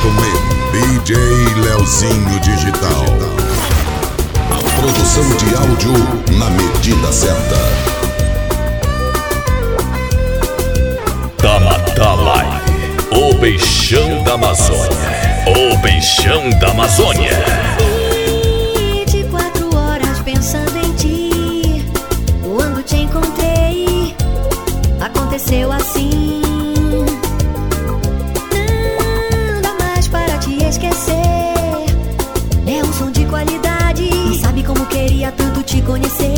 DJ Leozinho Digital. A produção de áudio na medida certa. Tamatamai, o beijão da Amazônia. O beijão da Amazônia. te conhecer.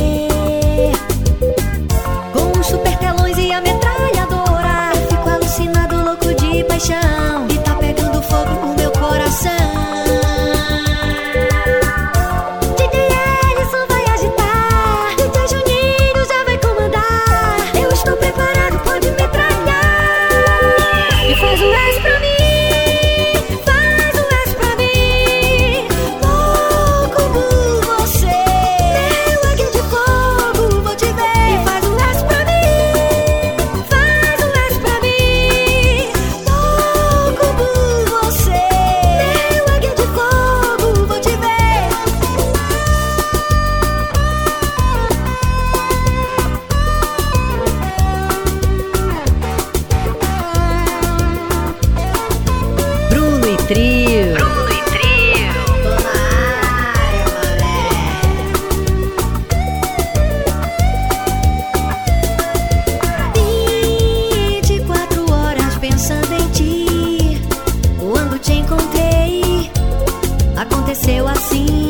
see